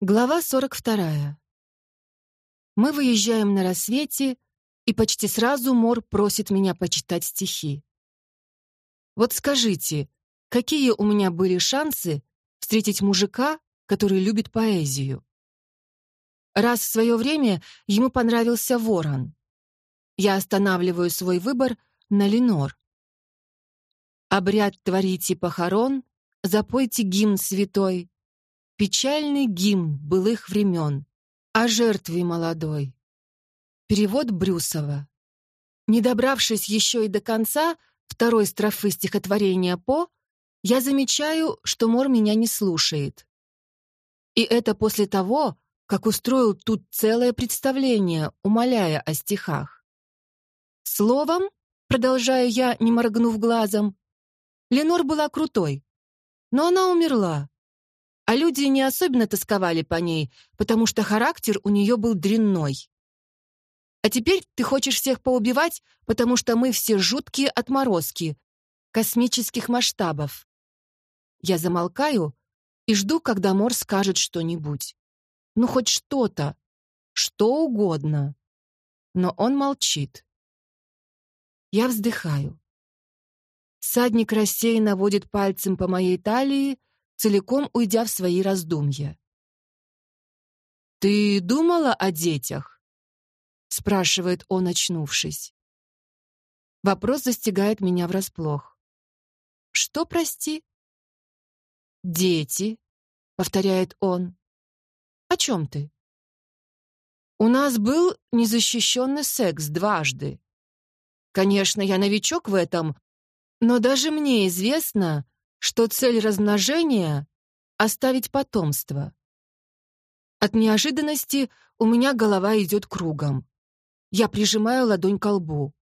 Глава 42. Мы выезжаем на рассвете, и почти сразу Мор просит меня почитать стихи. Вот скажите, какие у меня были шансы встретить мужика, который любит поэзию? Раз в свое время ему понравился ворон. Я останавливаю свой выбор на Ленор. Обряд творите похорон, запойте гимн святой, Печальный гимн былых времен о жертве молодой. Перевод Брюсова. Не добравшись еще и до конца второй строфы стихотворения По, я замечаю, что Мор меня не слушает. И это после того, как устроил тут целое представление, умоляя о стихах. Словом, продолжаю я, не моргнув глазом, Ленор была крутой, но она умерла, а люди не особенно тосковали по ней, потому что характер у нее был дрянной. А теперь ты хочешь всех поубивать, потому что мы все жуткие отморозки, космических масштабов. Я замолкаю и жду, когда Мор скажет что-нибудь. Ну, хоть что-то, что угодно. Но он молчит. Я вздыхаю. Садник рассеянно водит пальцем по моей талии, целиком уйдя в свои раздумья. «Ты думала о детях?» — спрашивает он, очнувшись. Вопрос застигает меня врасплох. «Что, прости?» «Дети», — повторяет он. «О чем ты?» «У нас был незащищенный секс дважды. Конечно, я новичок в этом, но даже мне известно, что цель размножения — оставить потомство. От неожиданности у меня голова идет кругом. Я прижимаю ладонь к лбу.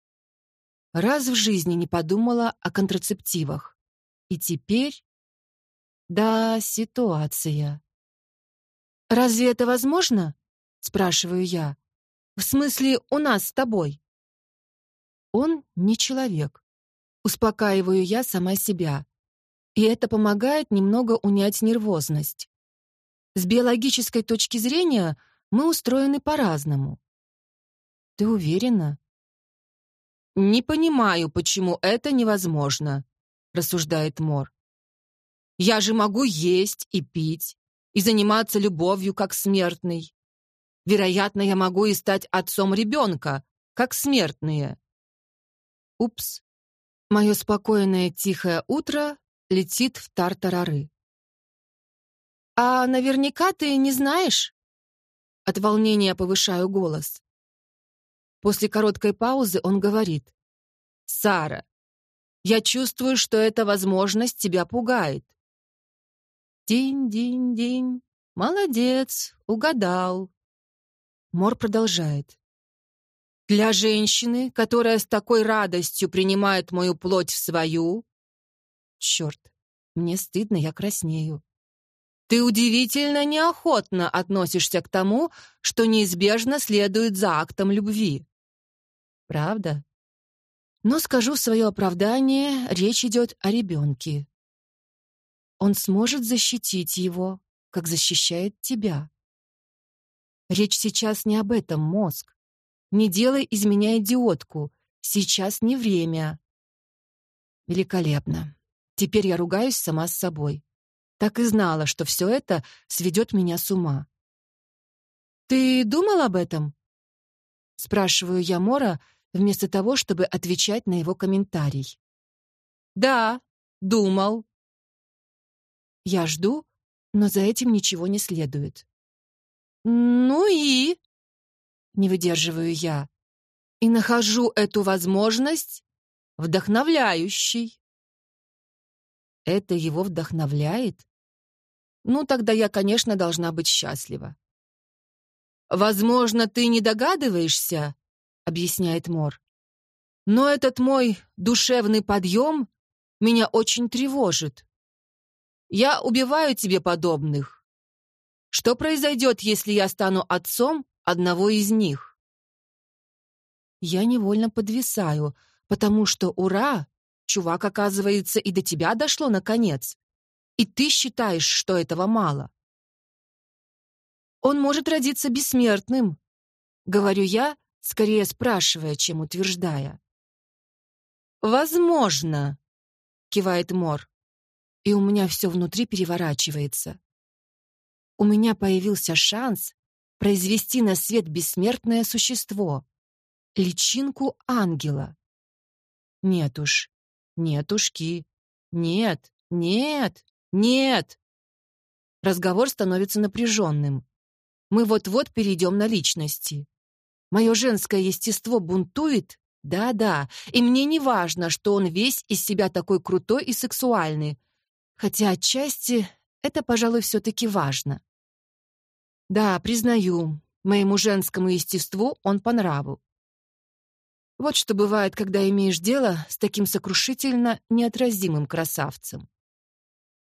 Раз в жизни не подумала о контрацептивах. И теперь... Да, ситуация. «Разве это возможно?» — спрашиваю я. «В смысле, у нас с тобой?» Он не человек. Успокаиваю я сама себя и это помогает немного унять нервозность. С биологической точки зрения мы устроены по-разному. Ты уверена? Не понимаю, почему это невозможно, рассуждает Мор. Я же могу есть и пить, и заниматься любовью как смертный. Вероятно, я могу и стать отцом ребенка, как смертные. Упс. Мое спокойное тихое утро летит в тартарары. «А наверняка ты не знаешь?» От волнения повышаю голос. После короткой паузы он говорит. «Сара, я чувствую, что эта возможность тебя пугает». «Динь-динь-динь, молодец, угадал». Мор продолжает. «Для женщины, которая с такой радостью принимает мою плоть в свою, Черт, мне стыдно, я краснею. Ты удивительно неохотно относишься к тому, что неизбежно следует за актом любви. Правда? Но скажу свое оправдание, речь идет о ребенке. Он сможет защитить его, как защищает тебя. Речь сейчас не об этом, мозг. Не делай из меня идиотку. Сейчас не время. Великолепно. Теперь я ругаюсь сама с собой. Так и знала, что все это сведет меня с ума. «Ты думал об этом?» Спрашиваю я Мора, вместо того, чтобы отвечать на его комментарий. «Да, думал». Я жду, но за этим ничего не следует. «Ну и?» Не выдерживаю я. И нахожу эту возможность вдохновляющей. Это его вдохновляет? Ну, тогда я, конечно, должна быть счастлива. «Возможно, ты не догадываешься», — объясняет Мор. «Но этот мой душевный подъем меня очень тревожит. Я убиваю тебе подобных. Что произойдет, если я стану отцом одного из них?» Я невольно подвисаю, потому что «Ура!» Чувак, оказывается, и до тебя дошло наконец. И ты считаешь, что этого мало. он может родиться бессмертным, говорю я, скорее спрашивая, чем утверждая. Возможно, кивает Мор, и у меня все внутри переворачивается. У меня появился шанс произвести на свет бессмертное существо, личинку ангела. Нет уж, нет ушки, нет, нет, нет. Разговор становится напряженным. Мы вот-вот перейдем на личности. Мое женское естество бунтует? Да-да, и мне не важно, что он весь из себя такой крутой и сексуальный. Хотя отчасти это, пожалуй, все-таки важно. Да, признаю, моему женскому естеству он по нраву. Вот что бывает, когда имеешь дело с таким сокрушительно неотразимым красавцем.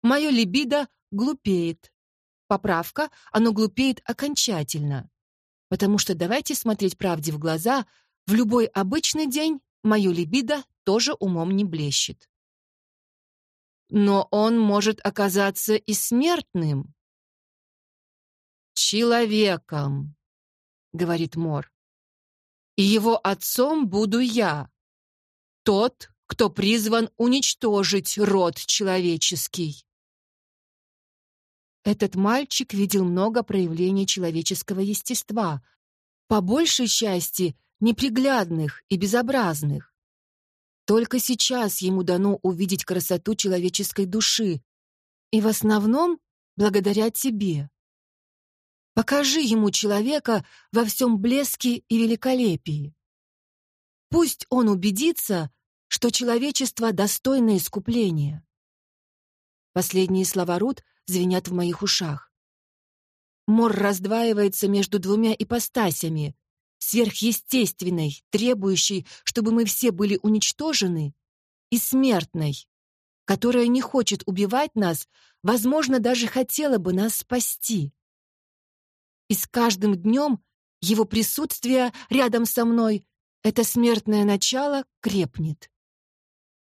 Мое либидо глупеет. Поправка, оно глупеет окончательно. Потому что давайте смотреть правде в глаза, в любой обычный день мое либидо тоже умом не блещет. Но он может оказаться и смертным. «Человеком», — говорит Мор. «И его отцом буду я, тот, кто призван уничтожить род человеческий». Этот мальчик видел много проявлений человеческого естества, по большей части неприглядных и безобразных. Только сейчас ему дано увидеть красоту человеческой души, и в основном благодаря тебе. Покажи ему человека во всем блеске и великолепии. Пусть он убедится, что человечество достойно искупления. Последние слова Рут звенят в моих ушах. Мор раздваивается между двумя ипостасями, сверхъестественной, требующей, чтобы мы все были уничтожены, и смертной, которая не хочет убивать нас, возможно, даже хотела бы нас спасти. И с каждым днем его присутствие рядом со мной, это смертное начало, крепнет.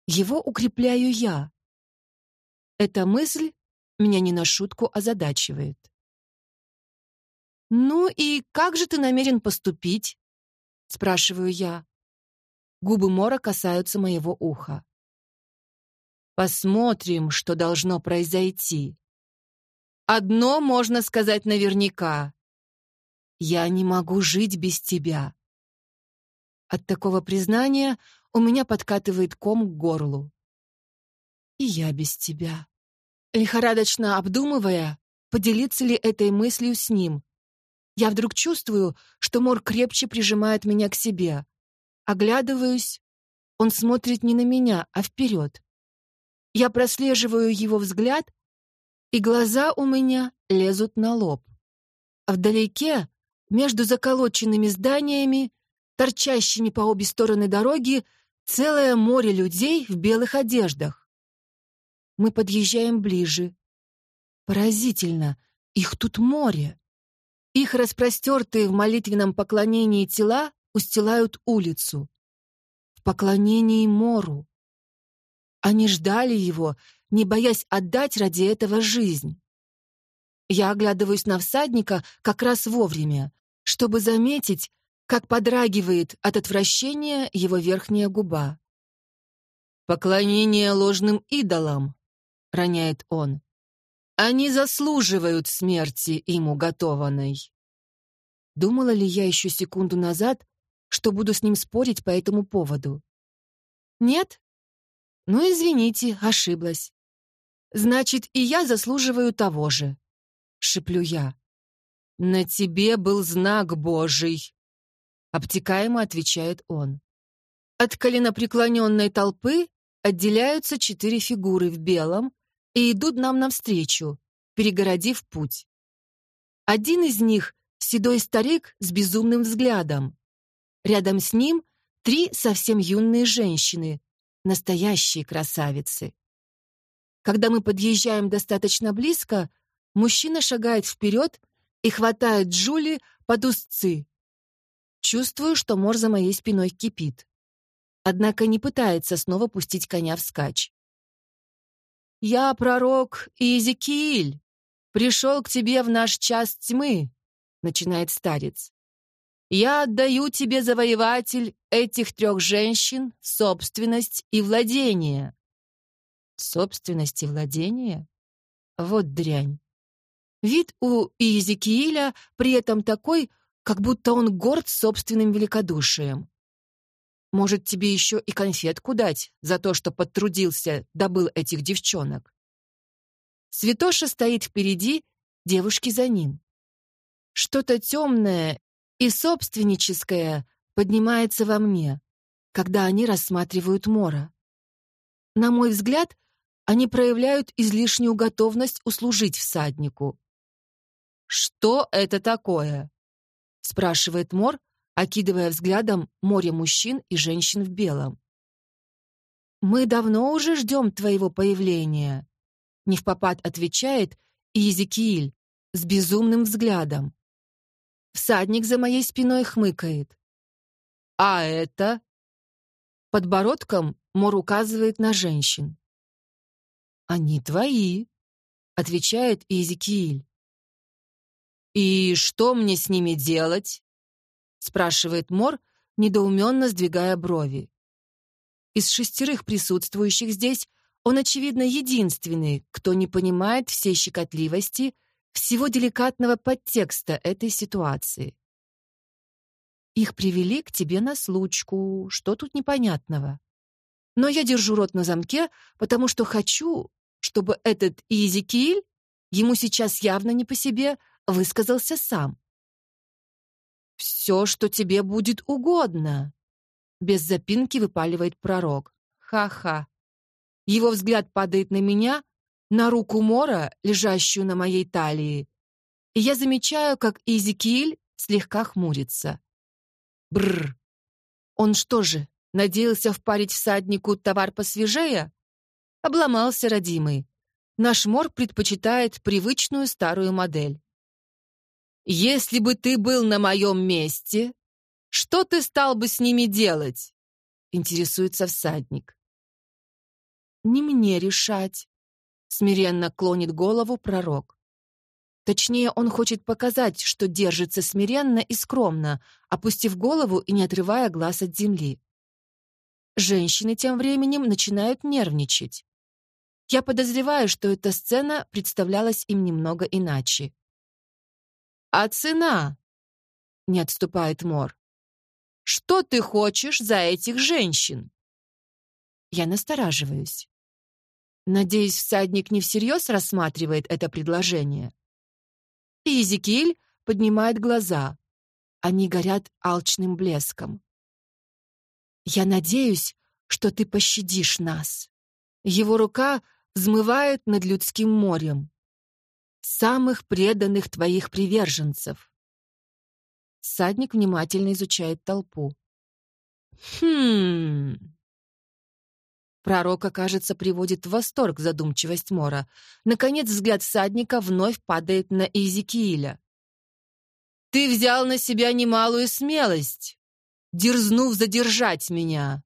Его укрепляю я. Эта мысль меня не на шутку озадачивает. «Ну и как же ты намерен поступить?» — спрашиваю я. Губы Мора касаются моего уха. «Посмотрим, что должно произойти. Одно можно сказать наверняка. Я не могу жить без тебя». От такого признания у меня подкатывает ком к горлу. «И я без тебя» лихорадочно обдумывая, поделиться ли этой мыслью с ним. Я вдруг чувствую, что Мор крепче прижимает меня к себе. Оглядываюсь. Он смотрит не на меня, а вперед. Я прослеживаю его взгляд, и глаза у меня лезут на лоб. А вдалеке, между заколоченными зданиями, торчащими по обе стороны дороги, целое море людей в белых одеждах. Мы подъезжаем ближе. Поразительно, их тут море. Их распростертые в молитвенном поклонении тела устилают улицу. В поклонении мору. Они ждали его, не боясь отдать ради этого жизнь. Я оглядываюсь на всадника как раз вовремя, чтобы заметить, как подрагивает от отвращения его верхняя губа. «Поклонение ложным идолам», — роняет он. «Они заслуживают смерти им уготованной». Думала ли я еще секунду назад, что буду с ним спорить по этому поводу? Нет? Ну, извините, ошиблась. Значит, и я заслуживаю того же, — шеплю я. На тебе был знак Божий, — обтекаемо отвечает он. От коленопреклоненной толпы отделяются четыре фигуры в белом, и идут нам навстречу, перегородив путь. Один из них — седой старик с безумным взглядом. Рядом с ним три совсем юные женщины, настоящие красавицы. Когда мы подъезжаем достаточно близко, мужчина шагает вперед и хватает Джули под узцы. Чувствую, что мор за моей спиной кипит. Однако не пытается снова пустить коня вскачь. «Я пророк Иезекииль, пришел к тебе в наш час тьмы», — начинает старец. «Я отдаю тебе, завоеватель, этих трех женщин, собственность и владение». «Собственность и владение? Вот дрянь». Вид у Иезекииля при этом такой, как будто он горд собственным великодушием. Может, тебе еще и конфетку дать за то, что подтрудился, добыл этих девчонок? Святоша стоит впереди, девушки за ним. Что-то темное и собственническое поднимается во мне, когда они рассматривают Мора. На мой взгляд, они проявляют излишнюю готовность услужить всаднику. «Что это такое?» — спрашивает Мор, окидывая взглядом море мужчин и женщин в белом. «Мы давно уже ждем твоего появления», — невпопад отвечает Иезекииль с безумным взглядом. Всадник за моей спиной хмыкает. «А это?» Подбородком Мор указывает на женщин. «Они твои», — отвечает Иезекииль. «И что мне с ними делать?» — спрашивает Мор, недоуменно сдвигая брови. Из шестерых присутствующих здесь он, очевидно, единственный, кто не понимает всей щекотливости, всего деликатного подтекста этой ситуации. Их привели к тебе на случку, что тут непонятного? Но я держу рот на замке, потому что хочу, чтобы этот Иезекииль, ему сейчас явно не по себе, высказался сам. «Все, что тебе будет угодно», — без запинки выпаливает пророк. «Ха-ха». Его взгляд падает на меня, на руку Мора, лежащую на моей талии, и я замечаю, как Изикиль слегка хмурится. Бррр. Он что же, надеялся впарить всаднику товар посвежее? Обломался родимый. Наш Мор предпочитает привычную старую модель. «Если бы ты был на моем месте, что ты стал бы с ними делать?» — интересуется всадник. «Не мне решать», — смиренно клонит голову пророк. Точнее, он хочет показать, что держится смиренно и скромно, опустив голову и не отрывая глаз от земли. Женщины тем временем начинают нервничать. Я подозреваю, что эта сцена представлялась им немного иначе. «А цена?» — не отступает Мор. «Что ты хочешь за этих женщин?» Я настораживаюсь. Надеюсь, всадник не всерьез рассматривает это предложение. И Изекиль поднимает глаза. Они горят алчным блеском. «Я надеюсь, что ты пощадишь нас». Его рука взмывает над людским морем самых преданных твоих приверженцев. Садник внимательно изучает толпу. Хм. Пророка, кажется, приводит в восторг задумчивость Мора. Наконец взгляд всадника вновь падает на Иезекииля. «Ты взял на себя немалую смелость, дерзнув задержать меня!»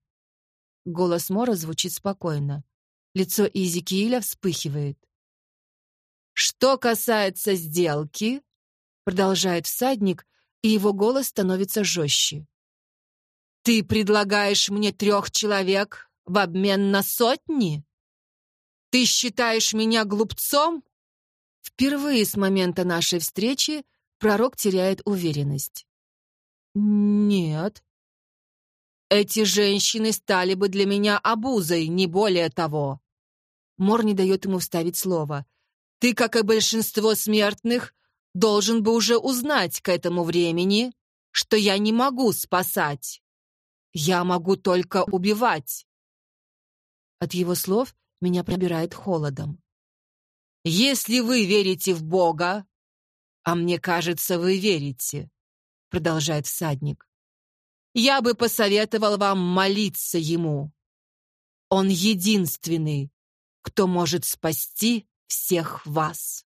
Голос Мора звучит спокойно. Лицо Иезекииля вспыхивает. «Что касается сделки», — продолжает всадник, и его голос становится жестче. «Ты предлагаешь мне трех человек в обмен на сотни? Ты считаешь меня глупцом?» Впервые с момента нашей встречи пророк теряет уверенность. «Нет». «Эти женщины стали бы для меня обузой, не более того». Мор не дает ему вставить слово. Ты, как и большинство смертных, должен бы уже узнать к этому времени, что я не могу спасать. Я могу только убивать. От его слов меня пробирает холодом. Если вы верите в Бога, а мне кажется, вы верите, продолжает всадник, я бы посоветовал вам молиться ему. Он единственный, кто может спасти всех вас.